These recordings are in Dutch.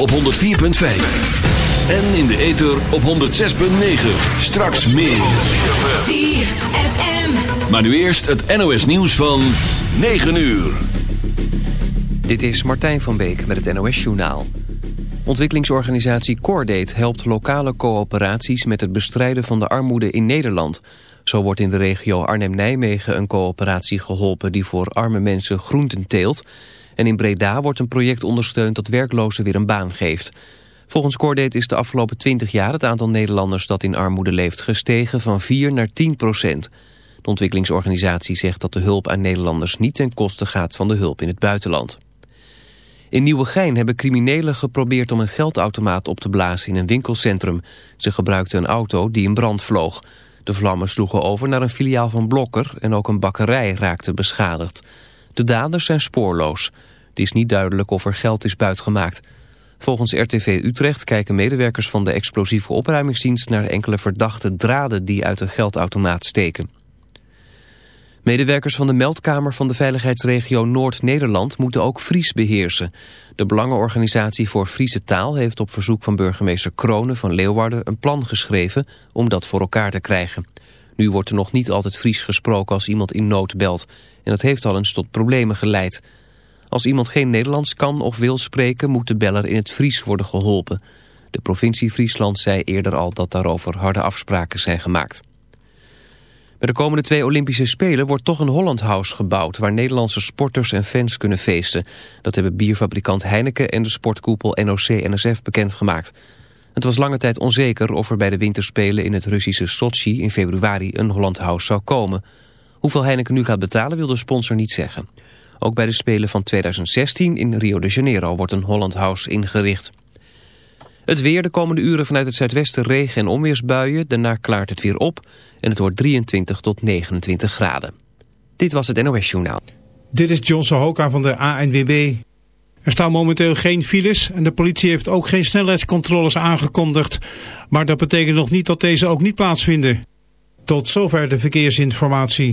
op 104.5. En in de ether op 106.9. Straks meer. Maar nu eerst het NOS nieuws van 9 uur. Dit is Martijn van Beek met het NOS-journaal. Ontwikkelingsorganisatie Cordate helpt lokale coöperaties met het bestrijden van de armoede in Nederland. Zo wordt in de regio Arnhem-Nijmegen een coöperatie geholpen die voor arme mensen groenten teelt. En in Breda wordt een project ondersteund dat werklozen weer een baan geeft. Volgens Cordate is de afgelopen 20 jaar het aantal Nederlanders dat in armoede leeft gestegen van 4 naar 10 procent. De ontwikkelingsorganisatie zegt dat de hulp aan Nederlanders niet ten koste gaat van de hulp in het buitenland. In Nieuwegein hebben criminelen geprobeerd om een geldautomaat op te blazen in een winkelcentrum. Ze gebruikten een auto die in brand vloog. De vlammen sloegen over naar een filiaal van Blokker en ook een bakkerij raakte beschadigd. De daders zijn spoorloos. Het is niet duidelijk of er geld is buitgemaakt. Volgens RTV Utrecht kijken medewerkers van de explosieve opruimingsdienst naar enkele verdachte draden die uit een geldautomaat steken. Medewerkers van de meldkamer van de veiligheidsregio Noord-Nederland moeten ook Fries beheersen. De Belangenorganisatie voor Friese taal heeft op verzoek van burgemeester Kronen van Leeuwarden een plan geschreven om dat voor elkaar te krijgen. Nu wordt er nog niet altijd Fries gesproken als iemand in nood belt en dat heeft al eens tot problemen geleid. Als iemand geen Nederlands kan of wil spreken moet de beller in het Fries worden geholpen. De provincie Friesland zei eerder al dat daarover harde afspraken zijn gemaakt. Bij de komende twee Olympische Spelen wordt toch een Holland House gebouwd... waar Nederlandse sporters en fans kunnen feesten. Dat hebben bierfabrikant Heineken en de sportkoepel NOC-NSF bekendgemaakt. Het was lange tijd onzeker of er bij de winterspelen in het Russische Sochi in februari een Holland House zou komen. Hoeveel Heineken nu gaat betalen wil de sponsor niet zeggen. Ook bij de Spelen van 2016 in Rio de Janeiro wordt een Holland House ingericht. Het weer de komende uren vanuit het zuidwesten regen en onweersbuien. Daarna klaart het weer op en het wordt 23 tot 29 graden. Dit was het NOS Journaal. Dit is John Sohoka van de ANWB. Er staan momenteel geen files en de politie heeft ook geen snelheidscontroles aangekondigd. Maar dat betekent nog niet dat deze ook niet plaatsvinden. Tot zover de verkeersinformatie.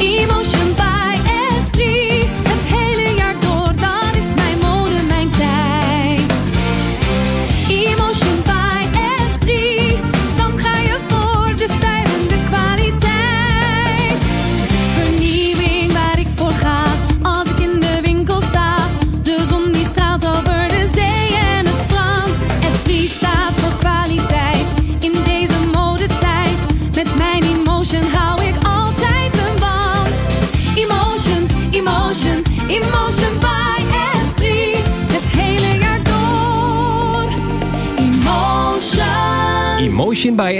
一梦生发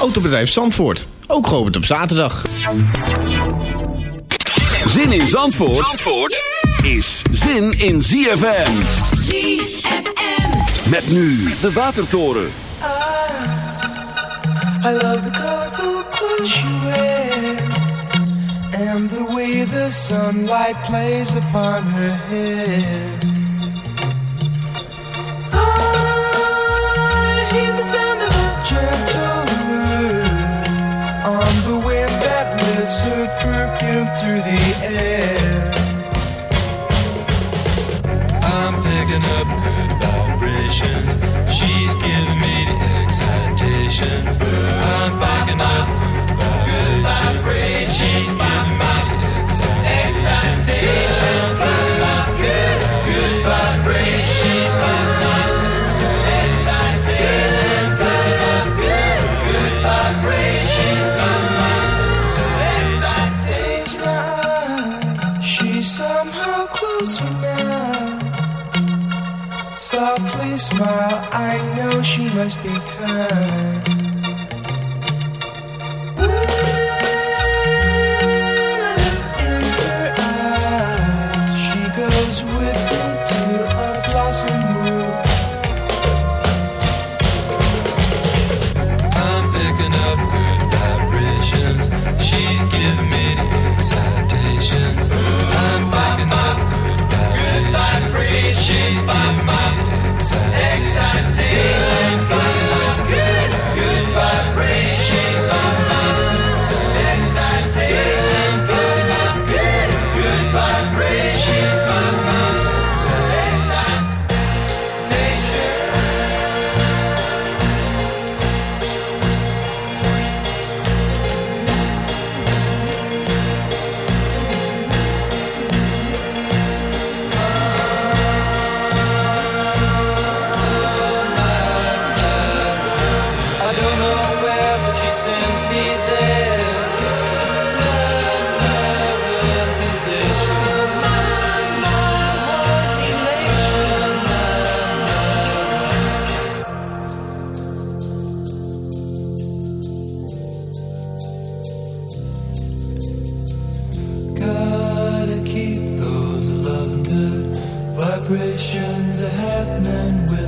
Autobedrijf Zandvoort. Ook geopend op zaterdag. Zin in Zandvoort, is zin in ZFM. ZFM. Met nu de Watertoren. I, I love the colorful clothes you wear. And the way the sunlight plays upon her hair. up good vibrations. must be kind. Vibrations are happening with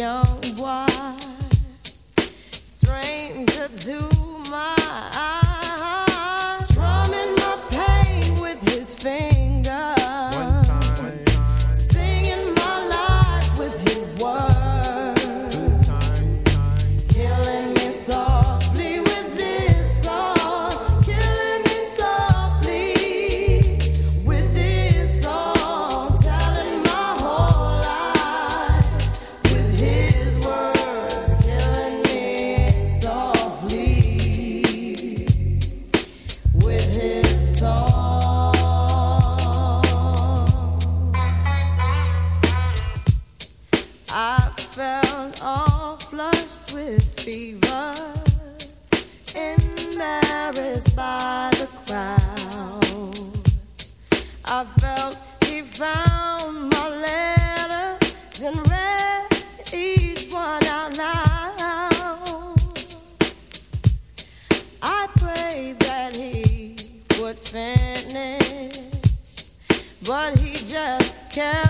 young boy, stranger to Yeah.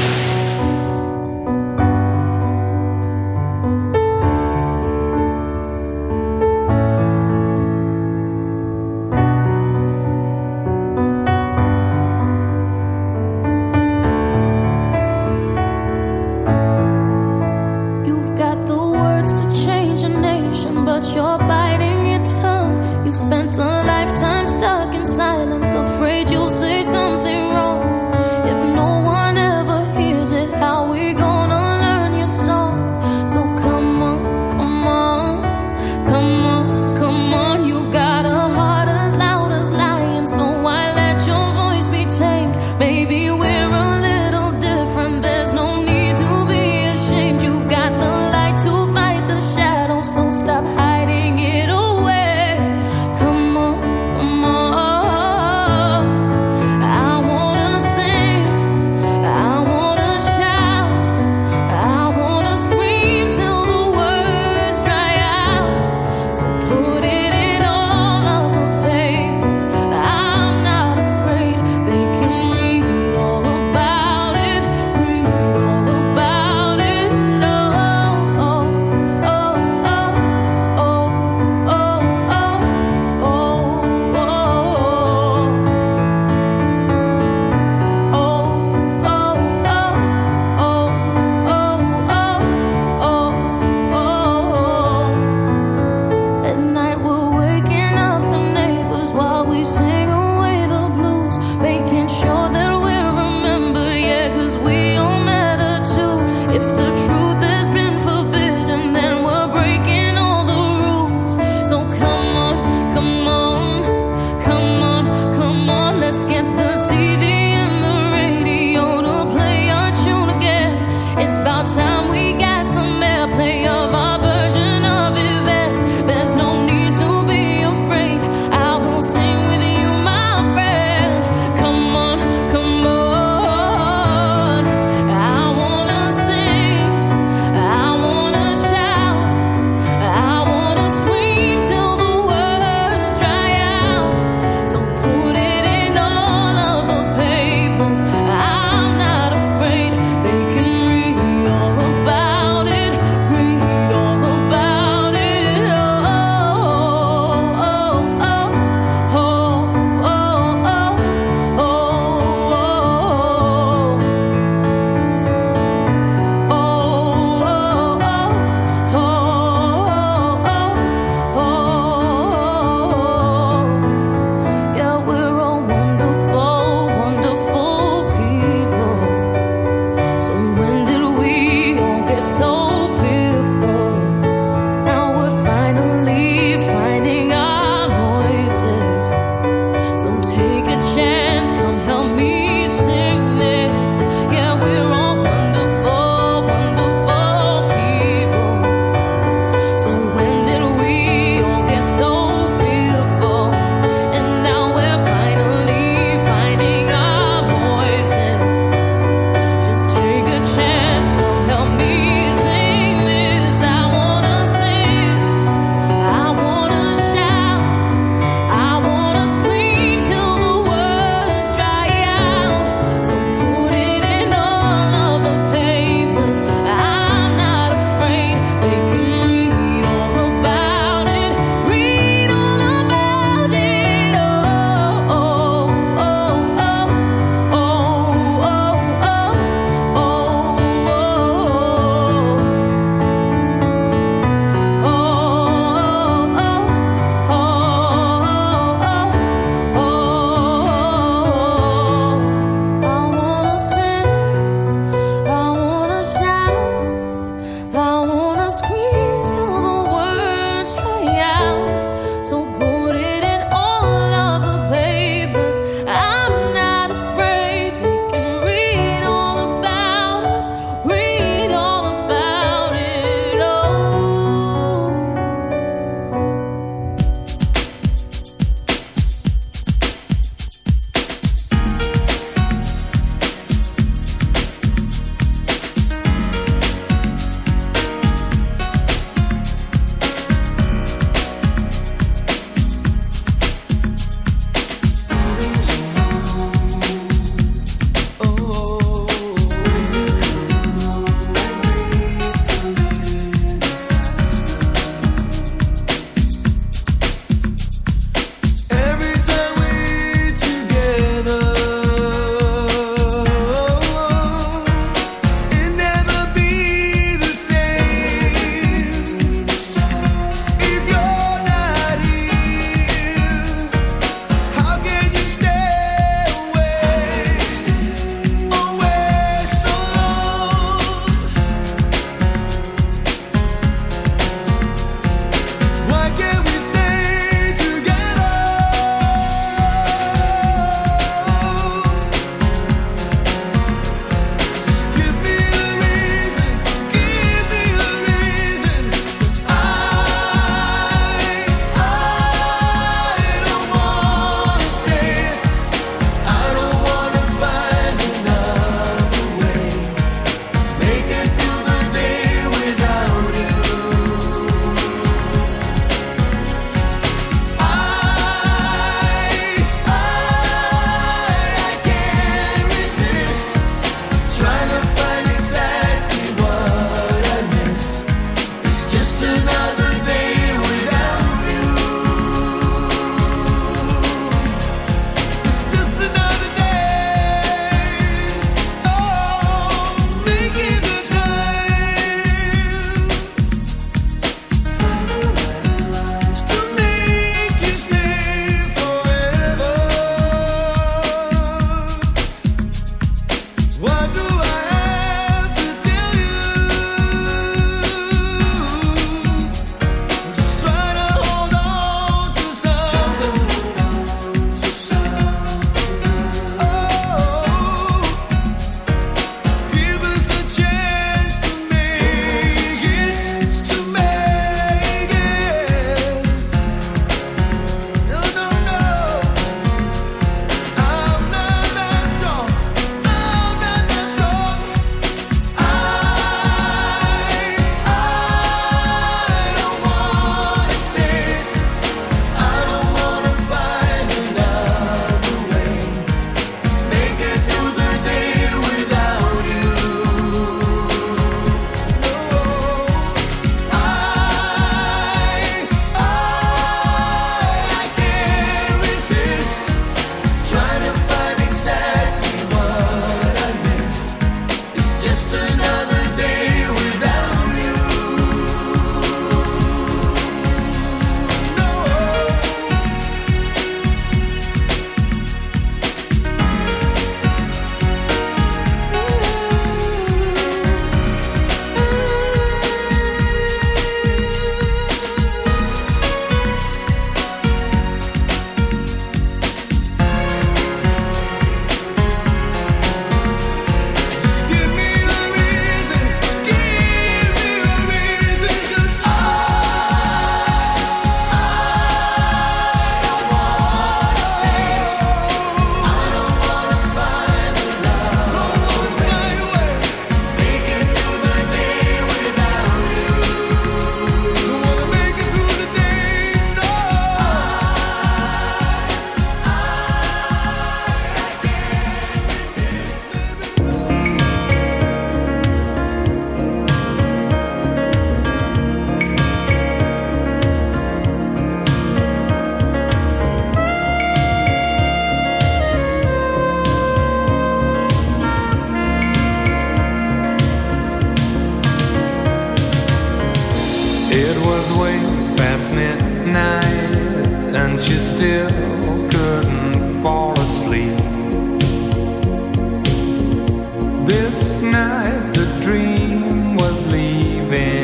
the dream was leaving.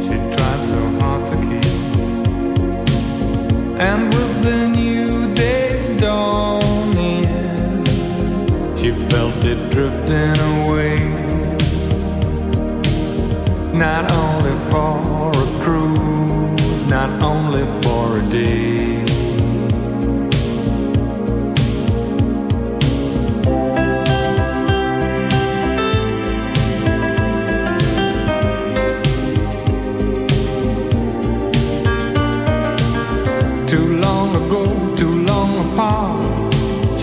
She tried so hard to keep. And with the new day's dawning, she felt it drifting away. Not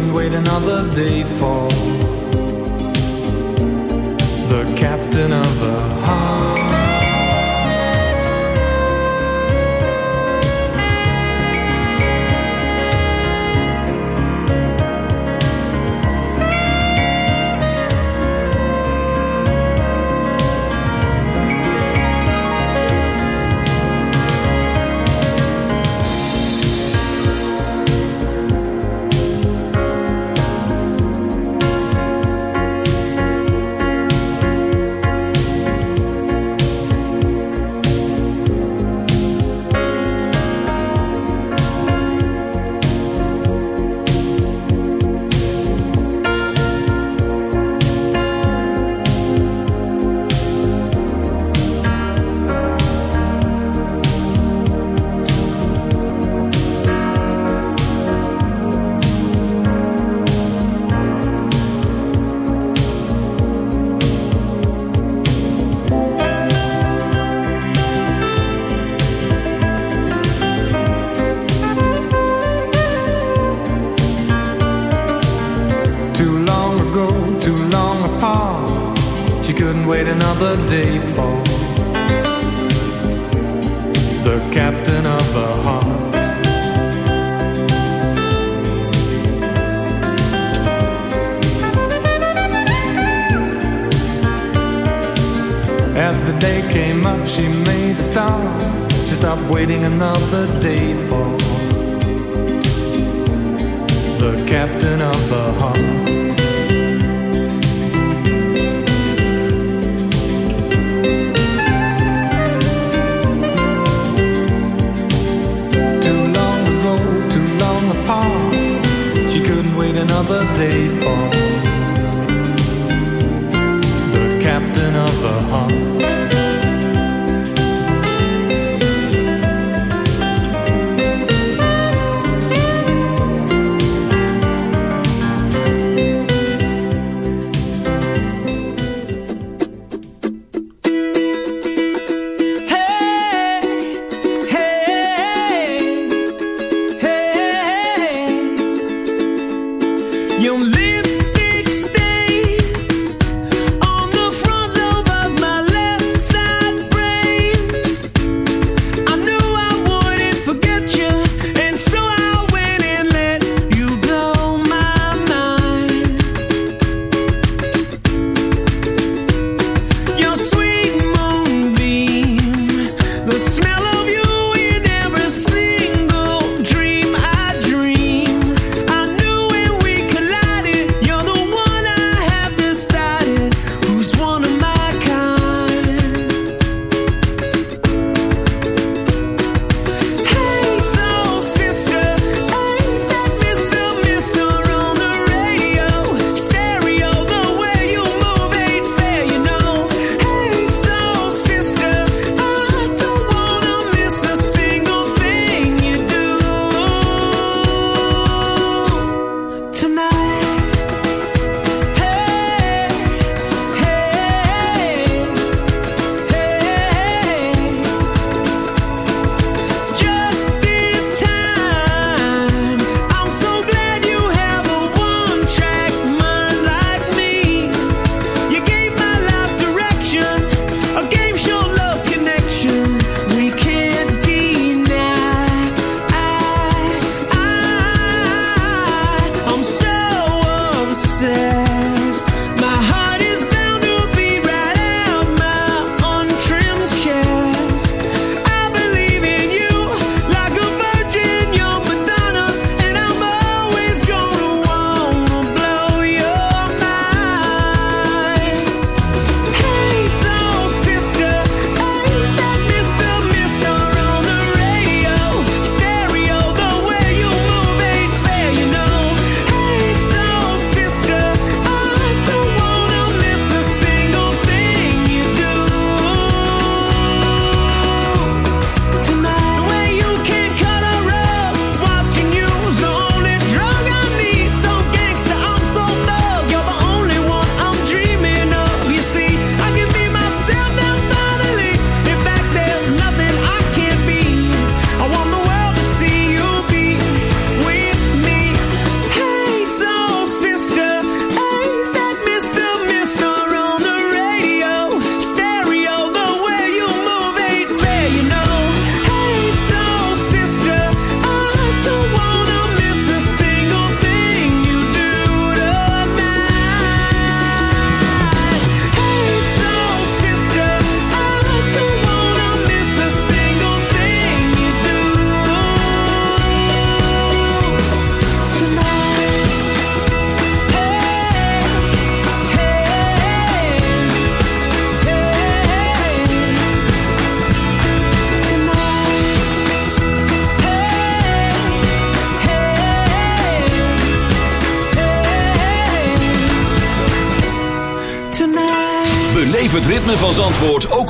couldn't wait another day for the captain of the heart.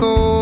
cold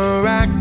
rock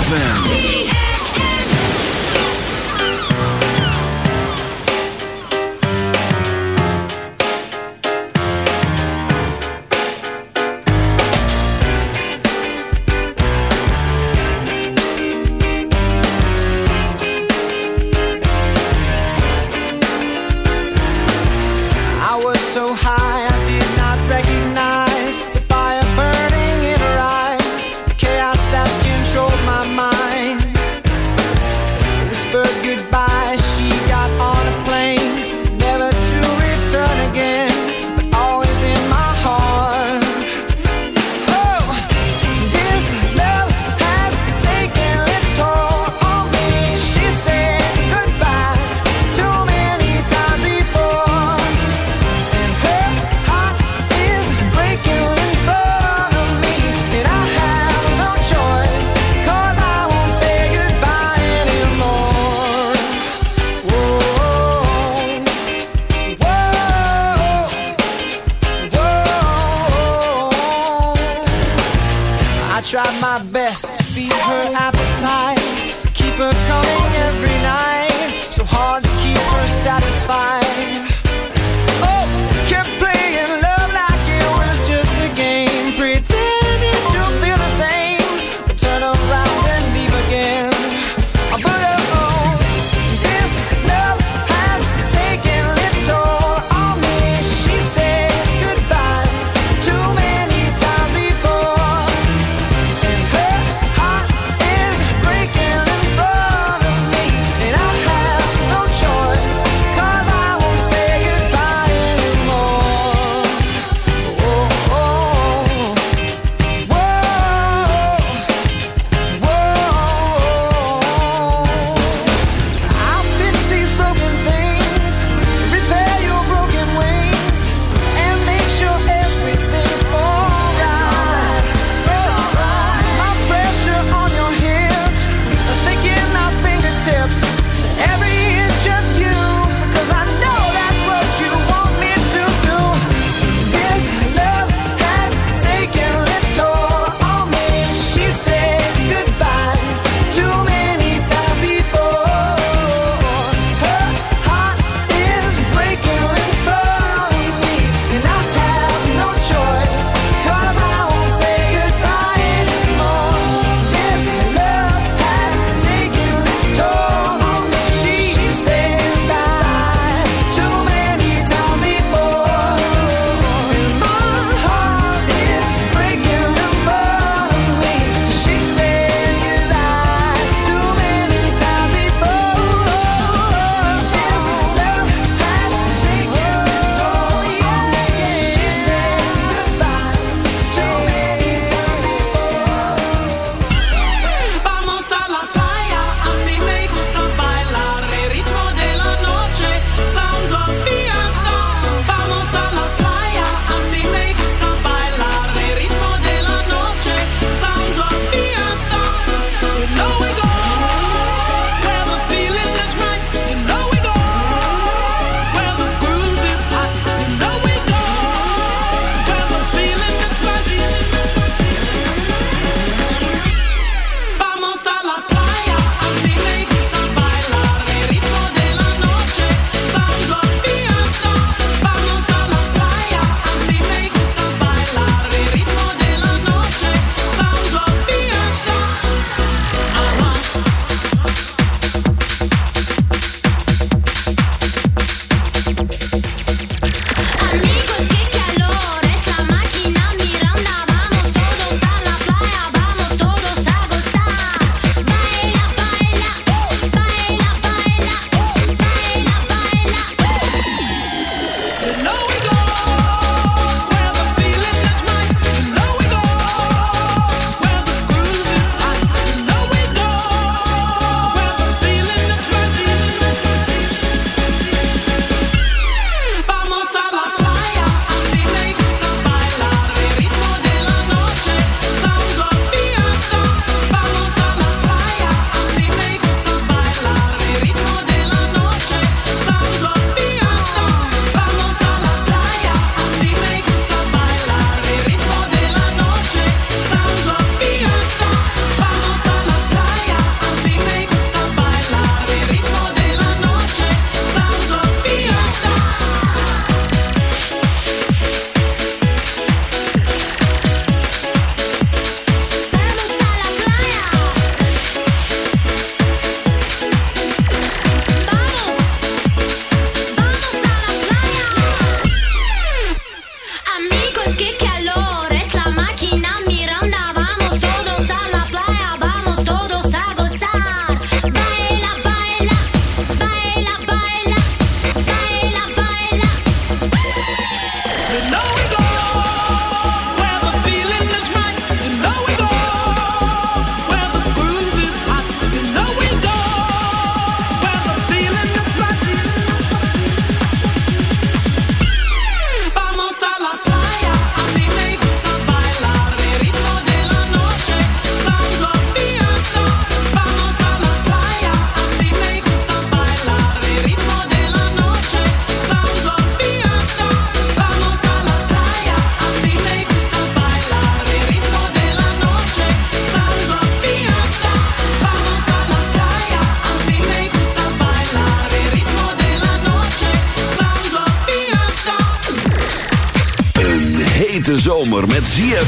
ZFM.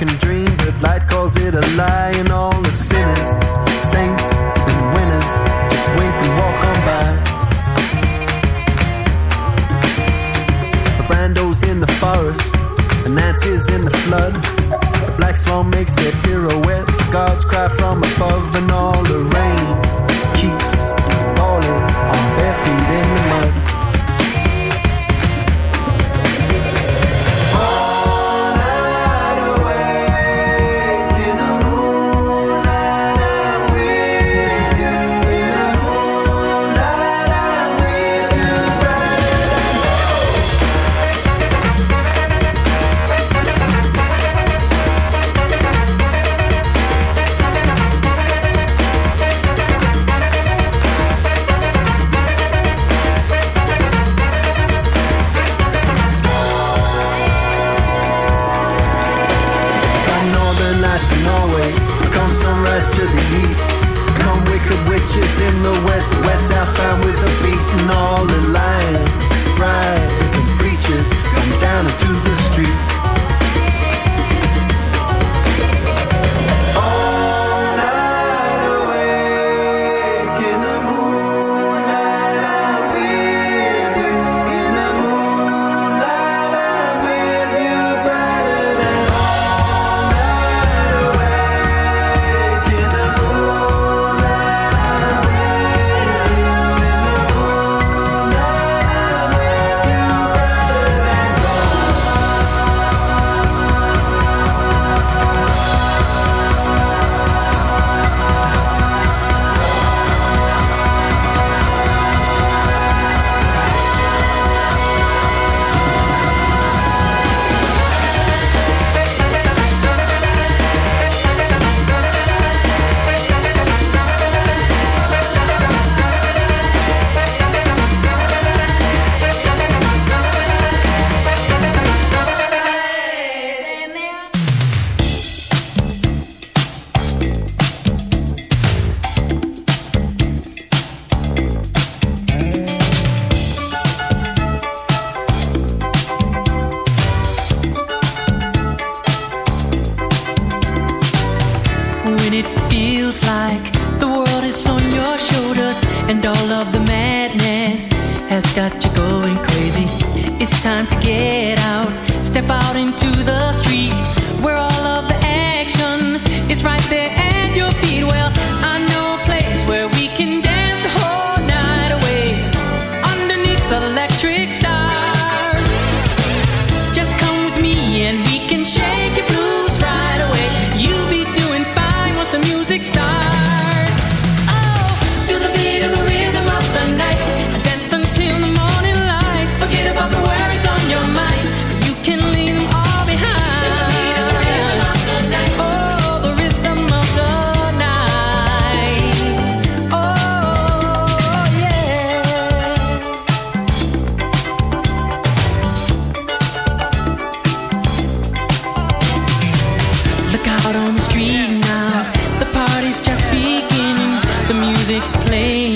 Can dream,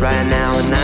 Right now. And I